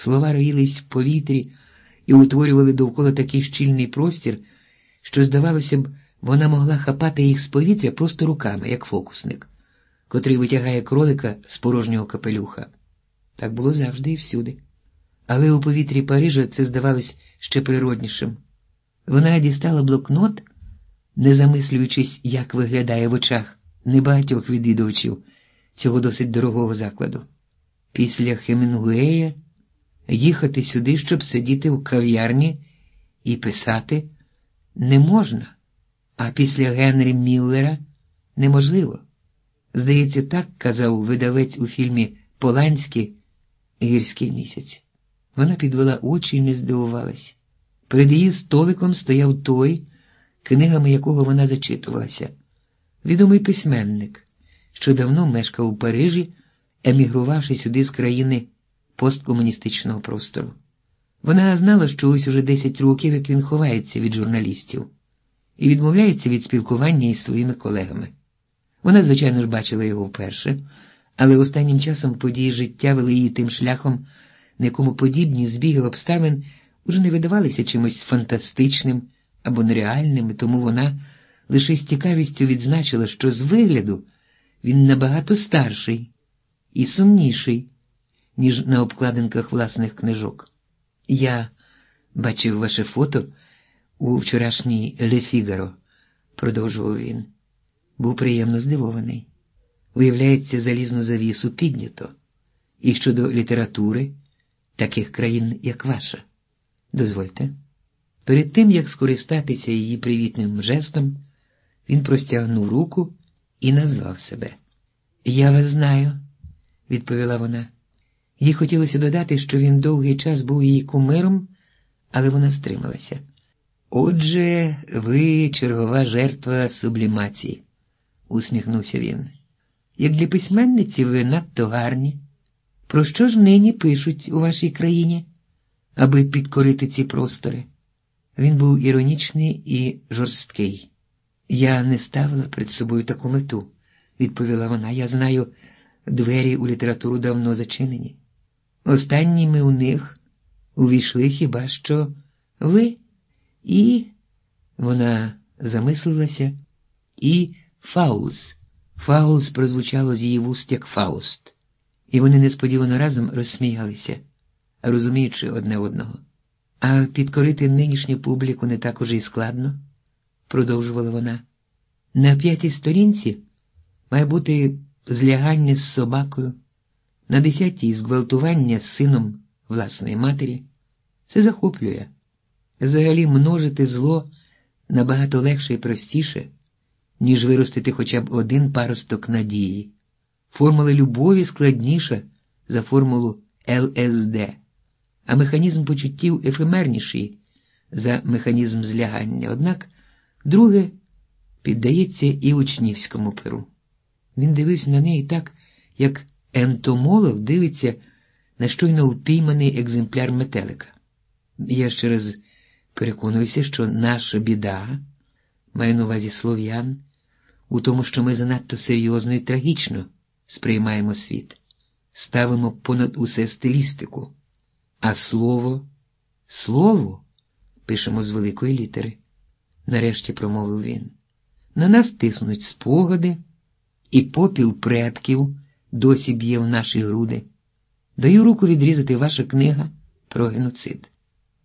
Слова роїлись в повітрі і утворювали довкола такий щільний простір, що, здавалося б, вона могла хапати їх з повітря просто руками, як фокусник, котрий витягає кролика з порожнього капелюха. Так було завжди і всюди. Але у повітрі Парижа це здавалось ще природнішим. Вона дістала блокнот, не замислюючись, як виглядає в очах небагатьох відвідувачів цього досить дорогого закладу. Після Хемінгуея їхати сюди, щоб сидіти в кав'ярні і писати не можна, а після Генрі Міллера неможливо. Здається, так казав видавець у фільмі Поланський Гірський місяць. Вона підвела очі і не здивувалась. Перед її столиком стояв той, книгами якого вона зачитувалася, відомий письменник, що давно мешкав у Парижі, емігрувавши сюди з країни посткомуністичного простору. Вона знала, що ось уже 10 років, як він ховається від журналістів і відмовляється від спілкування із своїми колегами. Вона, звичайно ж, бачила його вперше, але останнім часом події життя вели її тим шляхом, на якому подібні збіги обставин уже не видавалися чимось фантастичним або нереальним, тому вона лише з цікавістю відзначила, що з вигляду він набагато старший і сумніший, ніж на обкладинках власних книжок. Я бачив ваше фото у вчорашній Ле Фігаро, продовжував він. Був приємно здивований. Виявляється, залізну завісу піднято. І щодо літератури таких країн, як ваша. Дозвольте. Перед тим, як скористатися її привітним жестом, він простягнув руку і назвав себе. Я вас знаю, відповіла вона. Їй хотілося додати, що він довгий час був її кумиром, але вона стрималася. Отже, ви чергова жертва сублімації, усміхнувся він. Як для письменниці ви надто гарні. Про що ж нині пишуть у вашій країні, аби підкорити ці простори? Він був іронічний і жорсткий. Я не ставила перед собою таку мету, відповіла вона. Я знаю, двері у літературу давно зачинені. Останніми у них увійшли хіба що ви і вона замислилася, і Фауз. Фауз прозвучало з її вуст як Фауст, і вони несподівано разом розсміялися, розуміючи одне одного. А підкорити нинішню публіку не так уже й складно, продовжувала вона. На п'ятій сторінці має бути злягання з собакою, на десятій зґвалтування з сином власної матері. Це захоплює. Взагалі множити зло набагато легше і простіше, ніж виростити хоча б один паросток надії. Формула любові складніша за формулу ЛСД, а механізм почуттів ефемерніший за механізм злягання. Однак друге піддається і учнівському перу. Він дивився на неї так, як ентомолог дивиться на щойно впійманий екземпляр метелика. Я ще раз переконуюся, що наша біда, маю на увазі слов'ян, у тому, що ми занадто серйозно і трагічно сприймаємо світ, ставимо понад усе стилістику, а слово, слово пишемо з великої літери, нарешті промовив він. На нас тиснуть спогади, і попіл предків досі б'є в наші груди. Даю руку відрізати ваша книга про геноцид.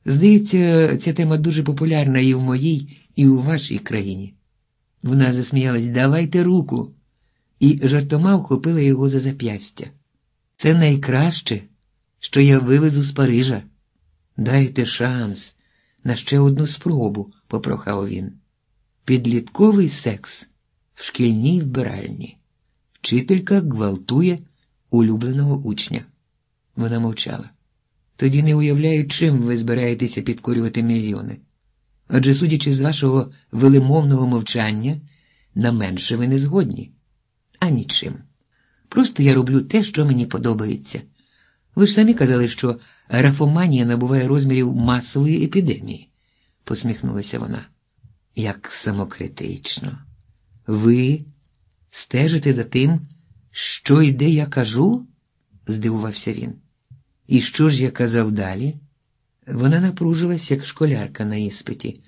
Здається, ця тема дуже популярна і в моїй, і у вашій країні. Вона засміялась давайте руку, і жартома вхопила його за зап'ястя. Це найкраще, що я вивезу з Парижа. Дайте шанс на ще одну спробу, попрохав він. Підлітковий секс в шкільній вбиральні. Вчителька гвалтує улюбленого учня. Вона мовчала. Тоді не уявляю, чим ви збираєтеся підкорювати мільйони. Адже, судячи з вашого велимовного мовчання, на менше ви не згодні. А нічим. Просто я роблю те, що мені подобається. Ви ж самі казали, що графоманія набуває розмірів масової епідемії, посміхнулася вона. Як самокритично. Ви стежите за тим, що йде я кажу? здивувався він. І що ж я казав далі? Вона напружилась, як школярка на іспиті.